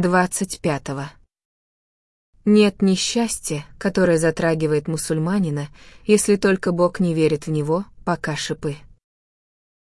25. Нет несчастья, которое затрагивает мусульманина, если только Бог не верит в него, пока шипы.